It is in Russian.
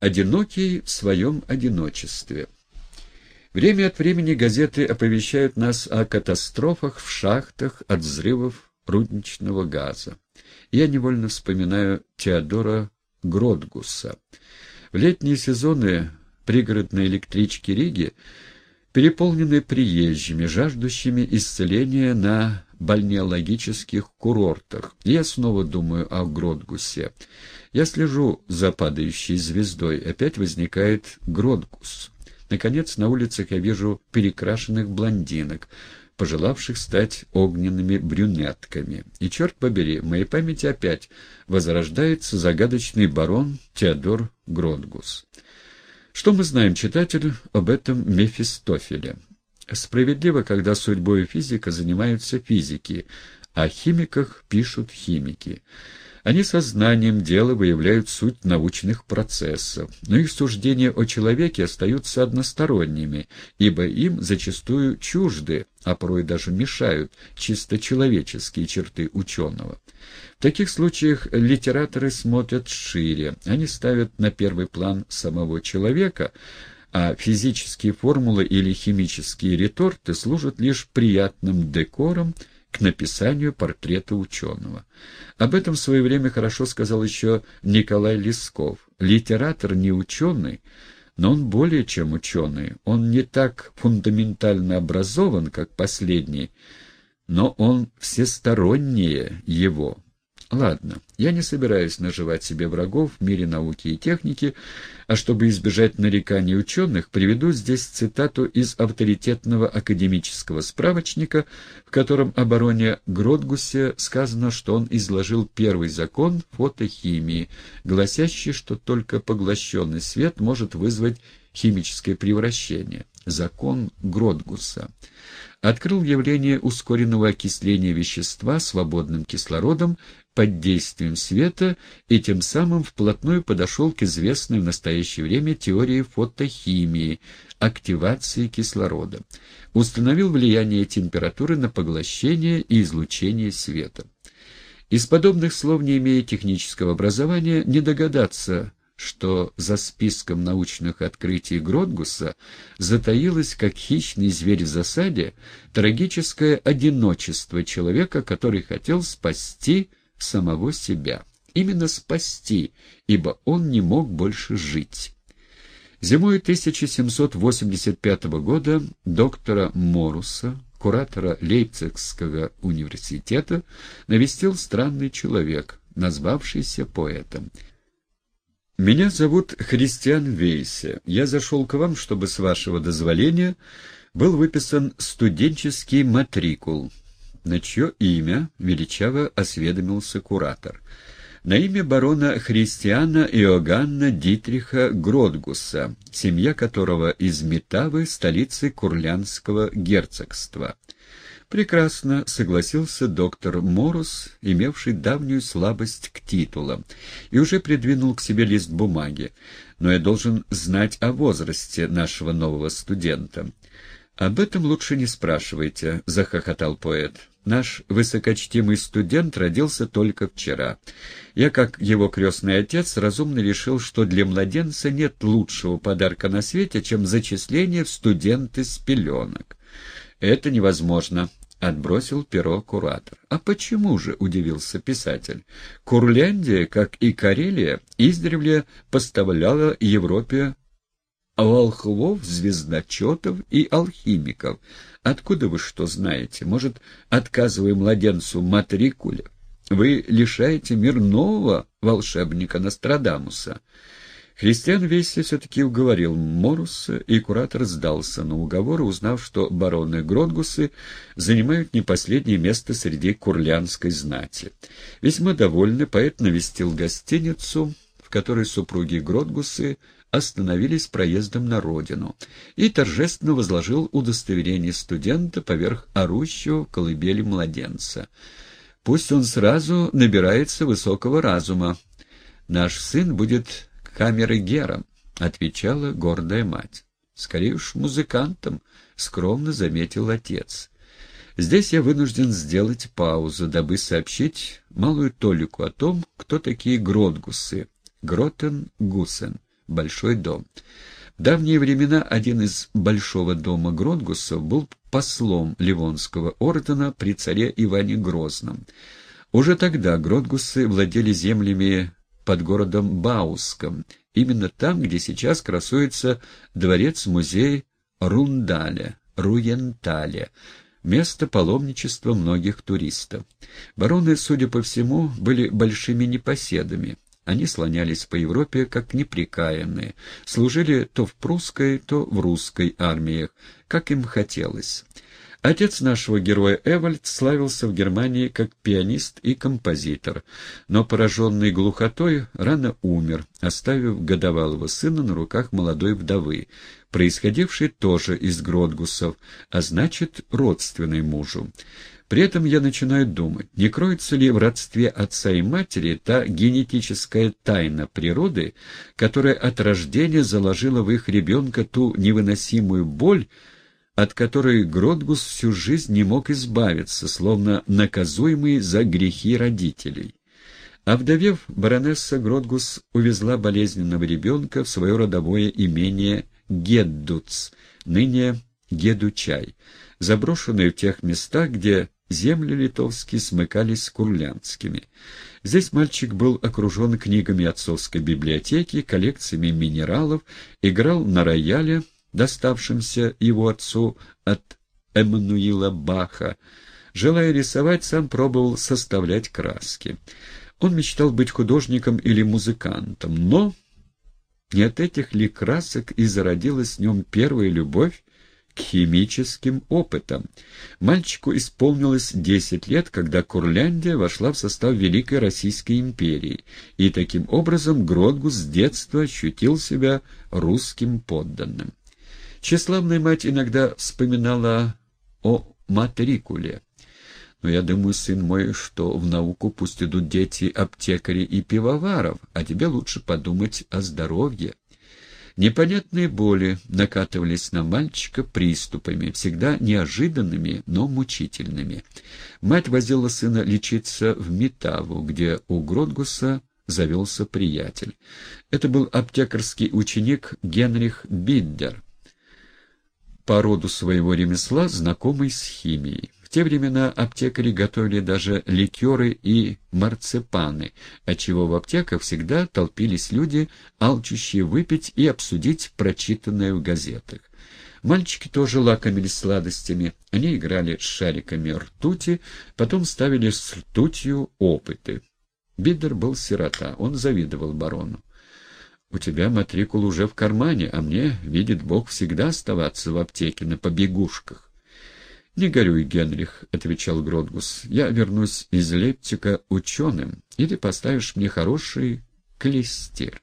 одинокий в своем одиночестве. Время от времени газеты оповещают нас о катастрофах в шахтах от взрывов рудничного газа. Я невольно вспоминаю Теодора Гродгуса. В летние сезоны пригородной электрички Риги переполнены приезжими, жаждущими исцеления на бальнеологических курортах. я снова думаю о Гродгусе. Я слежу за падающей звездой. Опять возникает Гродгус. Наконец, на улицах я вижу перекрашенных блондинок, пожелавших стать огненными брюнетками. И, черт побери, в моей памяти опять возрождается загадочный барон Теодор Гродгус. Что мы знаем, читатель, об этом Мефистофеле? Справедливо, когда судьбой физика занимаются физики, а химиках пишут химики. Они сознанием дела выявляют суть научных процессов, но их суждения о человеке остаются односторонними, ибо им зачастую чужды, а порой даже мешают чисто человеческие черты ученого. В таких случаях литераторы смотрят шире, они ставят на первый план самого человека, а физические формулы или химические реторты служат лишь приятным декором к написанию портрета ученого. Об этом в свое время хорошо сказал еще Николай Лесков. Литератор не ученый, но он более чем ученый. Он не так фундаментально образован, как последний, но он всестороннее его. Ладно, я не собираюсь наживать себе врагов в мире науки и техники, а чтобы избежать нареканий ученых, приведу здесь цитату из авторитетного академического справочника, в котором о бароне Гродгусе сказано, что он изложил первый закон фотохимии, гласящий, что только поглощенный свет может вызвать химическое превращение. Закон Гродгуса открыл явление ускоренного окисления вещества свободным кислородом под действием света и тем самым вплотную подошел к известной в настоящее время теории фотохимии, активации кислорода. Установил влияние температуры на поглощение и излучение света. Из подобных слов, не имея технического образования, не догадаться, что за списком научных открытий Гродгуса затаилось, как хищный зверь в засаде, трагическое одиночество человека, который хотел спасти самого себя. Именно спасти, ибо он не мог больше жить. Зимой 1785 года доктора Моруса, куратора Лейпцигского университета, навестил странный человек, назвавшийся поэтом. «Меня зовут Христиан Вейсе. Я зашел к вам, чтобы, с вашего дозволения, был выписан студенческий матрикул, на чье имя величаво осведомился куратор. На имя барона Христиана Иоганна Дитриха Гродгуса, семья которого из Метавы, столицы Курлянского герцогства. Прекрасно согласился доктор Морус, имевший давнюю слабость к титулам, и уже придвинул к себе лист бумаги. Но я должен знать о возрасте нашего нового студента. «Об этом лучше не спрашивайте», — захохотал поэт. «Наш высокочтимый студент родился только вчера. Я, как его крестный отец, разумно решил, что для младенца нет лучшего подарка на свете, чем зачисление в студенты с пеленок. Это невозможно», — отбросил перо куратор. «А почему же?» — удивился писатель. «Курляндия, как и Карелия, издревле поставляла Европе волхвов, звездочетов и алхимиков. Откуда вы что знаете? Может, отказывая младенцу матрикуле, вы лишаете мир нового волшебника Нострадамуса?» Христиан Вести все-таки уговорил Моруса, и куратор сдался на уговоры, узнав, что бароны Гродгусы занимают не последнее место среди курлянской знати. Весьма довольный, поэт навестил гостиницу, в которой супруги Гродгусы остановились проездом на родину и торжественно возложил удостоверение студента поверх орущего колыбели младенца. Пусть он сразу набирается высокого разума. Наш сын будет камеры-гером, — отвечала гордая мать. Скорее уж музыкантом, — скромно заметил отец. Здесь я вынужден сделать паузу, дабы сообщить малую толику о том, кто такие Гродгусы, Гротен-Гусен большой дом. В давние времена один из большого дома Гронгусов был послом Ливонского ордена при царе Иване Грозном. Уже тогда Гронгусы владели землями под городом Бауском, именно там, где сейчас красуется дворец-музей Рундаля, Руенталя, место паломничества многих туристов. Бароны, судя по всему, были большими непоседами. Они слонялись по Европе как неприкаянные, служили то в прусской, то в русской армиях, как им хотелось. Отец нашего героя Эвальд славился в Германии как пианист и композитор, но, пораженный глухотой, рано умер, оставив годовалого сына на руках молодой вдовы, происходившей тоже из Гродгусов, а значит, родственной мужу. При этом я начинаю думать, не кроется ли в родстве отца и матери та генетическая тайна природы, которая от рождения заложила в их ребенка ту невыносимую боль, от которой Гродгус всю жизнь не мог избавиться, словно наказуемый за грехи родителей. Овдовев, баронесса Гродгус увезла болезненного ребенка в свое родовое имение Геддуц, ныне Гедучай, заброшенное в тех местах, где земли литовские смыкались с курлянскими. Здесь мальчик был окружен книгами отцовской библиотеки, коллекциями минералов, играл на рояле, доставшимся его отцу от Эммануила Баха. Желая рисовать, сам пробовал составлять краски. Он мечтал быть художником или музыкантом, но не от этих ли красок и зародилась в нем первая любовь к химическим опытам. Мальчику исполнилось десять лет, когда Курляндия вошла в состав Великой Российской империи, и таким образом Гродгус с детства ощутил себя русским подданным. Тщеславная мать иногда вспоминала о матрикуле. Но я думаю, сын мой, что в науку пусть идут дети аптекарей и пивоваров, а тебе лучше подумать о здоровье. Непонятные боли накатывались на мальчика приступами, всегда неожиданными, но мучительными. Мать возила сына лечиться в Метаву, где у Гродгуса завелся приятель. Это был аптекарский ученик Генрих Биддер по роду своего ремесла знакомый с химией. Те времена аптекари готовили даже ликеры и марципаны, отчего в аптеках всегда толпились люди, алчущие выпить и обсудить прочитанное в газетах. Мальчики тоже лакомились сладостями. Они играли с шариками ртути, потом ставили с ртутью опыты. Бидер был сирота, он завидовал барону. У тебя матрикул уже в кармане, а мне, видит Бог, всегда оставаться в аптеке на побегушках. — Не горюй, Генрих, — отвечал Гродгус. — Я вернусь из Лептика ученым, и ты поставишь мне хороший клестир.